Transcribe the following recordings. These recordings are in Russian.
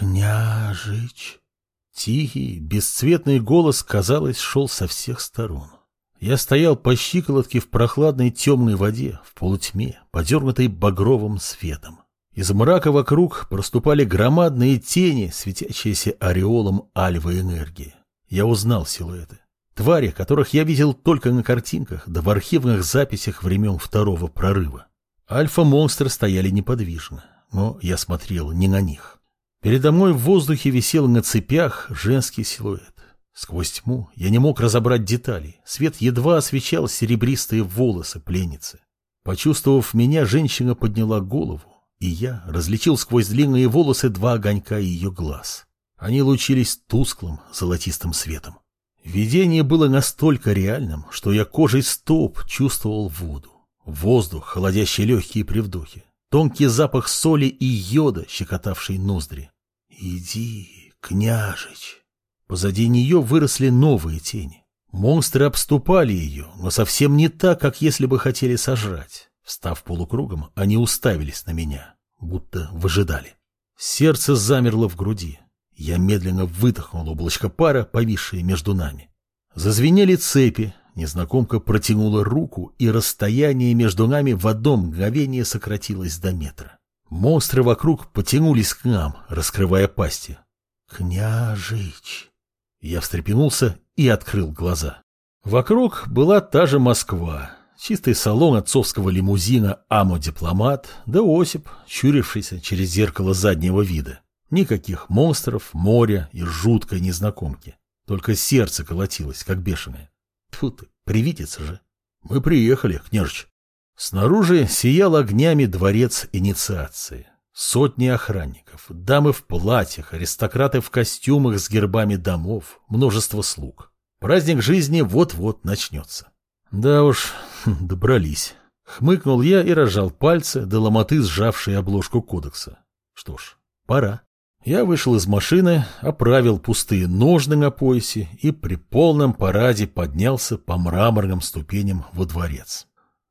«Княжич!» Тихий, бесцветный голос, казалось, шел со всех сторон. Я стоял по щиколотке в прохладной темной воде, в полутьме, подернутой багровым светом. Из мрака вокруг проступали громадные тени, светящиеся ореолом альвой энергии. Я узнал силуэты. Твари, которых я видел только на картинках, да в архивных записях времен второго прорыва. Альфа-монстры стояли неподвижно, но я смотрел не на них. Передо мной в воздухе висел на цепях женский силуэт. Сквозь тьму я не мог разобрать деталей. Свет едва освещал серебристые волосы пленницы. Почувствовав меня, женщина подняла голову, и я различил сквозь длинные волосы два огонька ее глаз. Они лучились тусклым золотистым светом. Видение было настолько реальным, что я кожей стоп чувствовал воду. Воздух, холодящий легкие при вдохе. Тонкий запах соли и йода, щекотавший ноздри. «Иди, княжич!» Позади нее выросли новые тени. Монстры обступали ее, но совсем не так, как если бы хотели сожрать. Встав полукругом, они уставились на меня, будто выжидали. Сердце замерло в груди. Я медленно выдохнул облачко пара, повисшее между нами. Зазвенели цепи, незнакомка протянула руку, и расстояние между нами в одно мгновение сократилось до метра. Монстры вокруг потянулись к нам, раскрывая пасти. «Княжич!» Я встрепенулся и открыл глаза. Вокруг была та же Москва. Чистый салон отцовского лимузина «Амо-дипломат», да Осип, чурившийся через зеркало заднего вида. Никаких монстров, моря и жуткой незнакомки. Только сердце колотилось, как бешеное. Тут привидится же. Мы приехали, княжич. Снаружи сиял огнями дворец инициации. Сотни охранников, дамы в платьях, аристократы в костюмах с гербами домов, множество слуг. Праздник жизни вот-вот начнется. Да уж, хм, добрались. Хмыкнул я и разжал пальцы до ломоты, сжавшие обложку кодекса. Что ж, пора. Я вышел из машины, оправил пустые ножны на поясе и при полном параде поднялся по мраморным ступеням во дворец.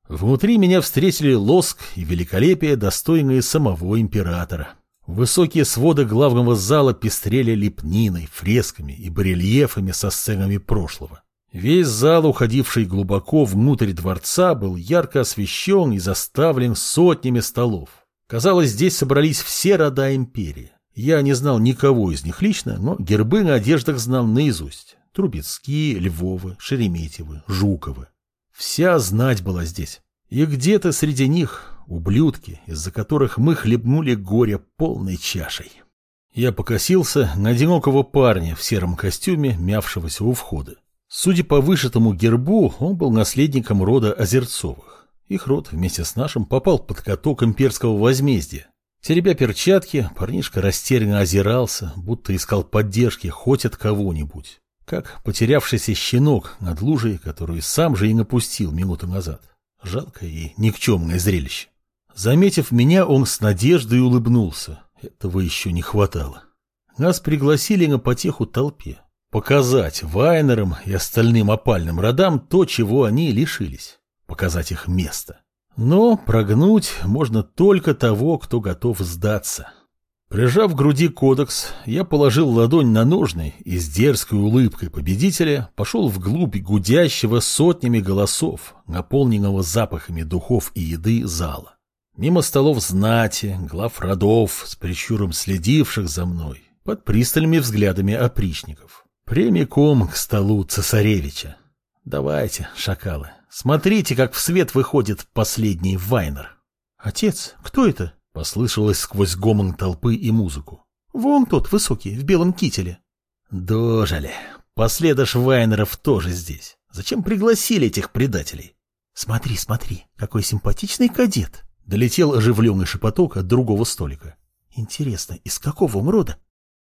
Внутри меня встретили лоск и великолепие, достойные самого императора. Высокие своды главного зала пестрели лепниной, фресками и барельефами со сценами прошлого. Весь зал, уходивший глубоко внутрь дворца, был ярко освещен и заставлен сотнями столов. Казалось, здесь собрались все рода империи. Я не знал никого из них лично, но гербы на одеждах знал наизусть. Трубецкие, Львовы, Шереметьевы, Жуковы. Вся знать была здесь. И где-то среди них ублюдки, из-за которых мы хлебнули горе полной чашей. Я покосился на одинокого парня в сером костюме, мявшегося у входа. Судя по вышитому гербу, он был наследником рода Озерцовых. Их род вместе с нашим попал под каток имперского возмездия. Теребя перчатки, парнишка растерянно озирался, будто искал поддержки хоть от кого-нибудь как потерявшийся щенок над лужей, которую сам же и напустил минуту назад. Жалкое и никчемное зрелище. Заметив меня, он с надеждой улыбнулся. Этого еще не хватало. Нас пригласили на потеху толпе. Показать Вайнерам и остальным опальным родам то, чего они лишились. Показать их место. Но прогнуть можно только того, кто готов сдаться. Прижав к груди кодекс, я положил ладонь на ножны и с дерзкой улыбкой победителя пошел вглубь гудящего сотнями голосов, наполненного запахами духов и еды зала. Мимо столов знати, глав родов, с прищуром следивших за мной, под пристальными взглядами опричников. Прямиком к столу цесаревича. Давайте, шакалы, смотрите, как в свет выходит последний Вайнер. Отец, кто это? Послышалось сквозь гомон толпы и музыку. «Вон тот, высокий, в белом кителе». «Дожили. Последыш Вайнеров тоже здесь. Зачем пригласили этих предателей?» «Смотри, смотри, какой симпатичный кадет!» Долетел оживленный шепоток от другого столика. «Интересно, из какого он рода?»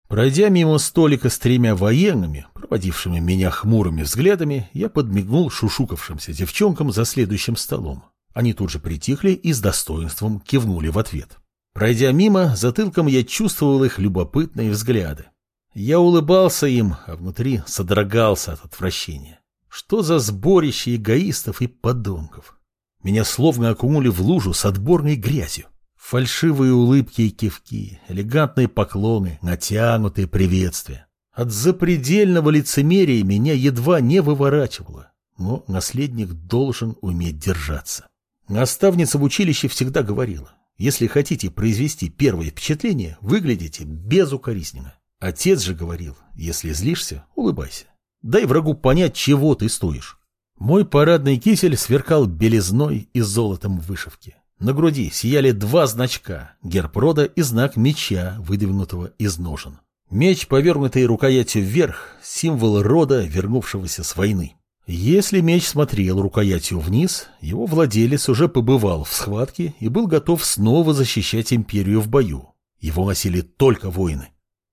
Пройдя мимо столика с тремя военными, проводившими меня хмурыми взглядами, я подмигнул шушукавшимся девчонкам за следующим столом. Они тут же притихли и с достоинством кивнули в ответ. Пройдя мимо, затылком я чувствовал их любопытные взгляды. Я улыбался им, а внутри содрогался от отвращения. Что за сборище эгоистов и подонков? Меня словно окунули в лужу с отборной грязью. Фальшивые улыбки и кивки, элегантные поклоны, натянутые приветствия. От запредельного лицемерия меня едва не выворачивало, но наследник должен уметь держаться. Наставница в училище всегда говорила, если хотите произвести первое впечатление, выглядите безукоризненно. Отец же говорил, если злишься, улыбайся. Дай врагу понять, чего ты стоишь. Мой парадный кисель сверкал белизной и золотом вышивки. На груди сияли два значка – герб рода и знак меча, выдвинутого из ножен. Меч, повернутый рукоятью вверх, символ рода, вернувшегося с войны. Если меч смотрел рукоятью вниз, его владелец уже побывал в схватке и был готов снова защищать империю в бою. Его носили только воины.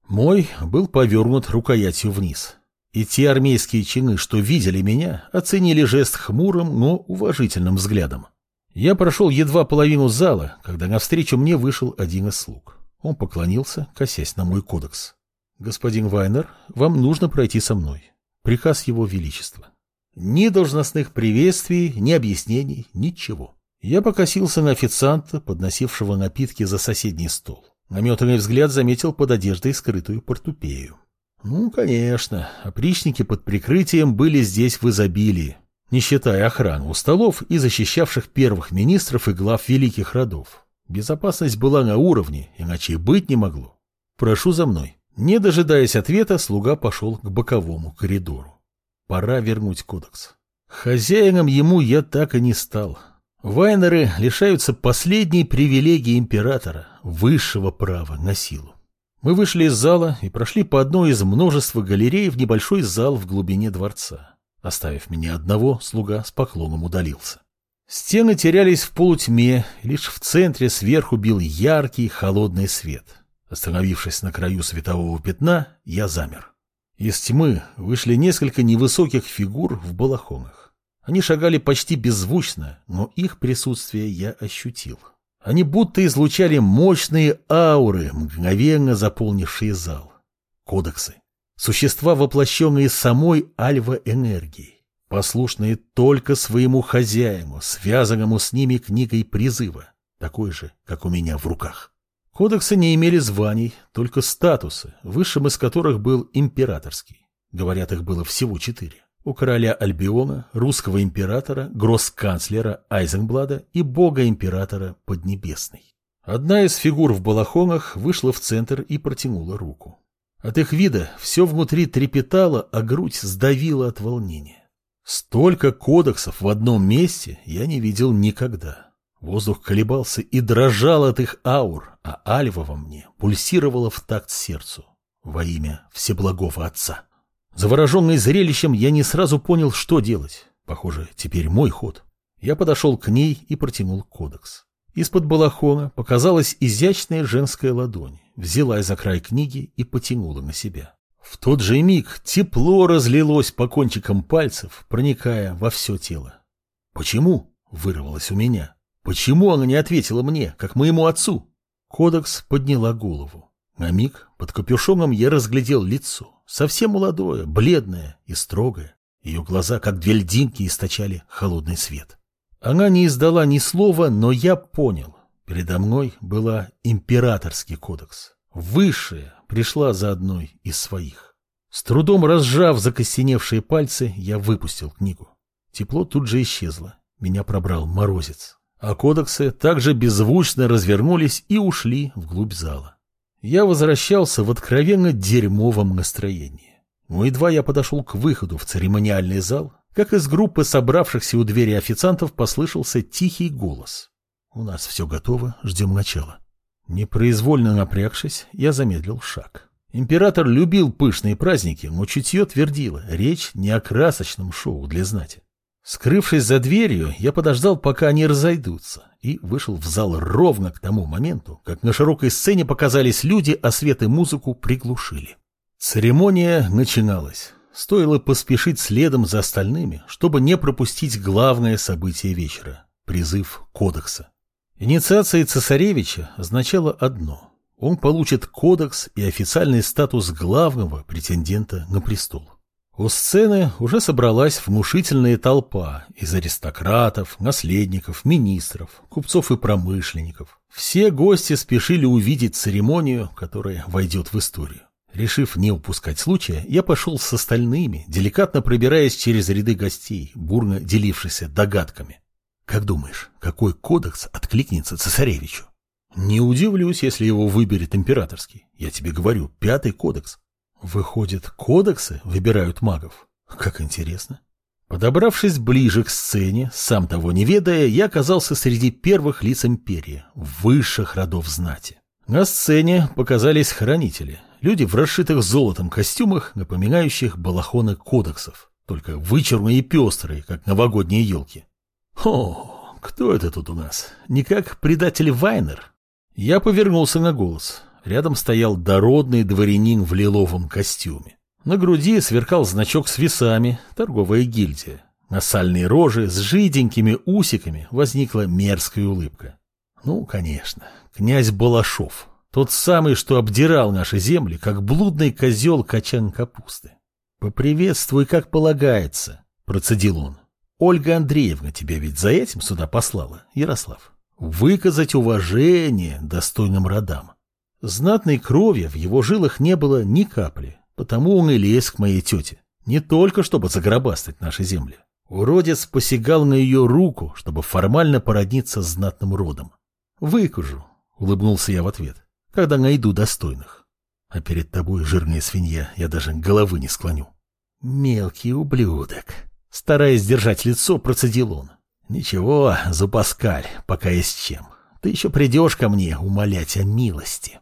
Мой был повернут рукоятью вниз. И те армейские чины, что видели меня, оценили жест хмурым, но уважительным взглядом. Я прошел едва половину зала, когда навстречу мне вышел один из слуг. Он поклонился, косясь на мой кодекс. «Господин Вайнер, вам нужно пройти со мной. Приказ Его Величества». Ни должностных приветствий, ни объяснений, ничего. Я покосился на официанта, подносившего напитки за соседний стол. Наметанный взгляд заметил под одеждой скрытую портупею. Ну, конечно, опричники под прикрытием были здесь в изобилии, не считая охраны у столов и защищавших первых министров и глав великих родов. Безопасность была на уровне, иначе и быть не могло. Прошу за мной. Не дожидаясь ответа, слуга пошел к боковому коридору. Пора вернуть кодекс. Хозяином ему я так и не стал. Вайнеры лишаются последней привилегии императора, высшего права на силу. Мы вышли из зала и прошли по одной из множества галерей в небольшой зал в глубине дворца. Оставив меня одного, слуга с поклоном удалился. Стены терялись в полутьме, лишь в центре сверху бил яркий холодный свет. Остановившись на краю светового пятна, я замер. Из тьмы вышли несколько невысоких фигур в балахонах. Они шагали почти беззвучно, но их присутствие я ощутил. Они будто излучали мощные ауры, мгновенно заполнившие зал. Кодексы. Существа, воплощенные самой альва-энергией, послушные только своему хозяину, связанному с ними книгой призыва, такой же, как у меня в руках. Кодексы не имели званий, только статусы, высшим из которых был императорский. Говорят, их было всего четыре. У короля Альбиона, русского императора, гросс-канцлера Айзенблада и бога-императора Поднебесной. Одна из фигур в балахонах вышла в центр и протянула руку. От их вида все внутри трепетало, а грудь сдавила от волнения. Столько кодексов в одном месте я не видел никогда. Воздух колебался и дрожал от их аур, а альва во мне пульсировала в такт сердцу во имя Всеблагого Отца. Завороженный зрелищем, я не сразу понял, что делать. Похоже, теперь мой ход. Я подошел к ней и протянул кодекс. Из-под балахона показалась изящная женская ладонь, взяла за край книги и потянула на себя. В тот же миг тепло разлилось по кончикам пальцев, проникая во все тело. «Почему?» — вырвалось у меня. Почему она не ответила мне, как моему отцу? Кодекс подняла голову. На миг под капюшоном я разглядел лицо, совсем молодое, бледное и строгое. Ее глаза, как две льдинки, источали холодный свет. Она не издала ни слова, но я понял. Передо мной была императорский кодекс. Высшая пришла за одной из своих. С трудом разжав закостеневшие пальцы, я выпустил книгу. Тепло тут же исчезло. Меня пробрал морозец а кодексы также беззвучно развернулись и ушли вглубь зала. Я возвращался в откровенно дерьмовом настроении. Но едва я подошел к выходу в церемониальный зал, как из группы собравшихся у двери официантов послышался тихий голос. «У нас все готово, ждем начала». Непроизвольно напрягшись, я замедлил шаг. Император любил пышные праздники, но чутье твердило, речь не о красочном шоу для знати. Скрывшись за дверью, я подождал, пока они разойдутся, и вышел в зал ровно к тому моменту, как на широкой сцене показались люди, а свет и музыку приглушили. Церемония начиналась. Стоило поспешить следом за остальными, чтобы не пропустить главное событие вечера – призыв кодекса. Инициация цесаревича означала одно – он получит кодекс и официальный статус главного претендента на престол. У сцены уже собралась внушительная толпа из аристократов, наследников, министров, купцов и промышленников. Все гости спешили увидеть церемонию, которая войдет в историю. Решив не упускать случая, я пошел с остальными, деликатно пробираясь через ряды гостей, бурно делившихся догадками. Как думаешь, какой кодекс откликнется цесаревичу? Не удивлюсь, если его выберет императорский. Я тебе говорю, пятый кодекс. Выходит, кодексы выбирают магов? Как интересно. Подобравшись ближе к сцене, сам того не ведая, я оказался среди первых лиц империи, высших родов знати. На сцене показались хранители, люди в расшитых золотом костюмах, напоминающих балахоны кодексов, только вычурные и пестрые, как новогодние елки. О, кто это тут у нас? Не как предатель Вайнер? Я повернулся на голос. Рядом стоял дородный дворянин в лиловом костюме. На груди сверкал значок с весами, торговая гильдия. На сальной роже с жиденькими усиками возникла мерзкая улыбка. Ну, конечно, князь Балашов, тот самый, что обдирал наши земли, как блудный козел качан капусты. «Поприветствуй, как полагается», — процедил он. «Ольга Андреевна тебя ведь за этим сюда послала, Ярослав. Выказать уважение достойным родам. Знатной крови в его жилах не было ни капли, потому он и лез к моей тете. Не только чтобы загробастать наши земли. Уродец посягал на ее руку, чтобы формально породниться с знатным родом. «Выкужу», — улыбнулся я в ответ когда найду достойных. А перед тобой, жирная свинья, я даже головы не склоню. Мелкий ублюдок. Стараясь держать лицо, процедил он. Ничего, Зубаскаль, пока есть чем. Ты еще придешь ко мне умолять о милости.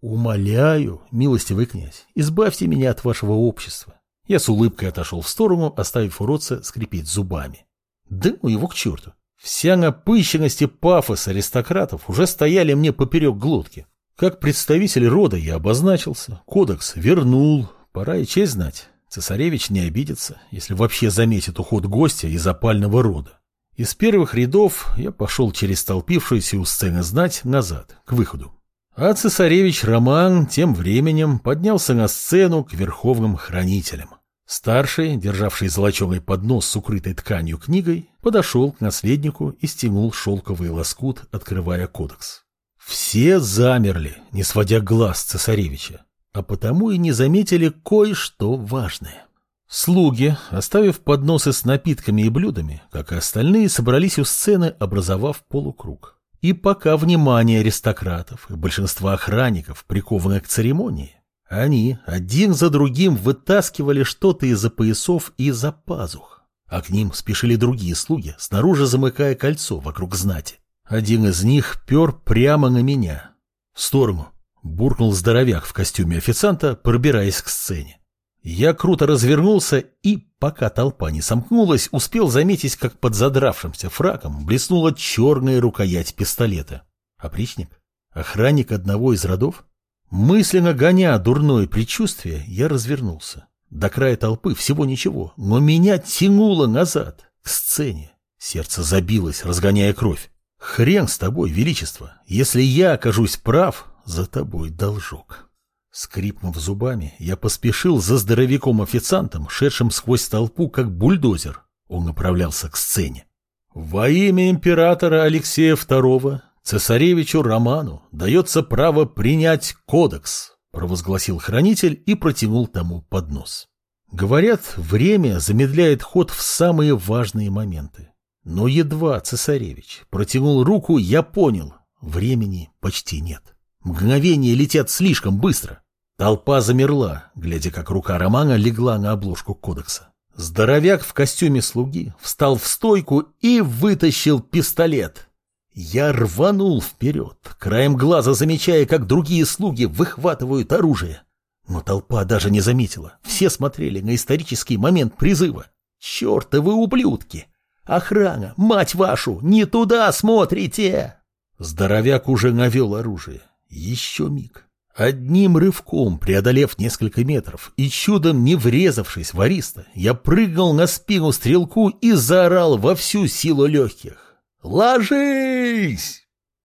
Умоляю, милостивый князь, избавьте меня от вашего общества. Я с улыбкой отошел в сторону, оставив уродца скрипеть зубами. Да ну его к черту. Вся напыщенность и пафос аристократов уже стояли мне поперек глотки. Как представитель рода я обозначился, кодекс вернул, пора и честь знать. Цесаревич не обидится, если вообще заметит уход гостя из опального рода. Из первых рядов я пошел через толпившуюся у сцены знать назад, к выходу. А цесаревич Роман тем временем поднялся на сцену к верховным хранителям. Старший, державший золоченый поднос с укрытой тканью книгой, подошел к наследнику и стянул шелковый лоскут, открывая кодекс. Все замерли, не сводя глаз цесаревича, а потому и не заметили кое-что важное. Слуги, оставив подносы с напитками и блюдами, как и остальные, собрались у сцены, образовав полукруг. И пока внимание аристократов и большинства охранников приковано к церемонии, они один за другим вытаскивали что-то из-за поясов и из-за пазух, а к ним спешили другие слуги, снаружи замыкая кольцо вокруг знати. Один из них пер прямо на меня. В сторону. Буркнул здоровяк в костюме официанта, пробираясь к сцене. Я круто развернулся и, пока толпа не сомкнулась, успел заметить, как под задравшимся фраком блеснула черная рукоять пистолета. Опричник? Охранник одного из родов? Мысленно гоня дурное предчувствие, я развернулся. До края толпы всего ничего, но меня тянуло назад, к сцене. Сердце забилось, разгоняя кровь. Хрен с тобой, величество. Если я окажусь прав, за тобой должок. Скрипнув зубами, я поспешил за здоровяком-официантом, шедшим сквозь толпу, как бульдозер. Он направлялся к сцене. Во имя императора Алексея II цесаревичу Роману дается право принять кодекс, провозгласил хранитель и протянул тому поднос. Говорят, время замедляет ход в самые важные моменты. Но едва цесаревич протянул руку, я понял, времени почти нет. Мгновения летят слишком быстро. Толпа замерла, глядя, как рука Романа легла на обложку кодекса. Здоровяк в костюме слуги встал в стойку и вытащил пистолет. Я рванул вперед, краем глаза замечая, как другие слуги выхватывают оружие. Но толпа даже не заметила. Все смотрели на исторический момент призыва. «Чертовы ублюдки! Охрана, мать вашу, не туда смотрите!» Здоровяк уже навел оружие. Еще миг. Одним рывком, преодолев несколько метров и чудом не врезавшись в ариста, я прыгнул на спину стрелку и заорал во всю силу легких. «Ложись!»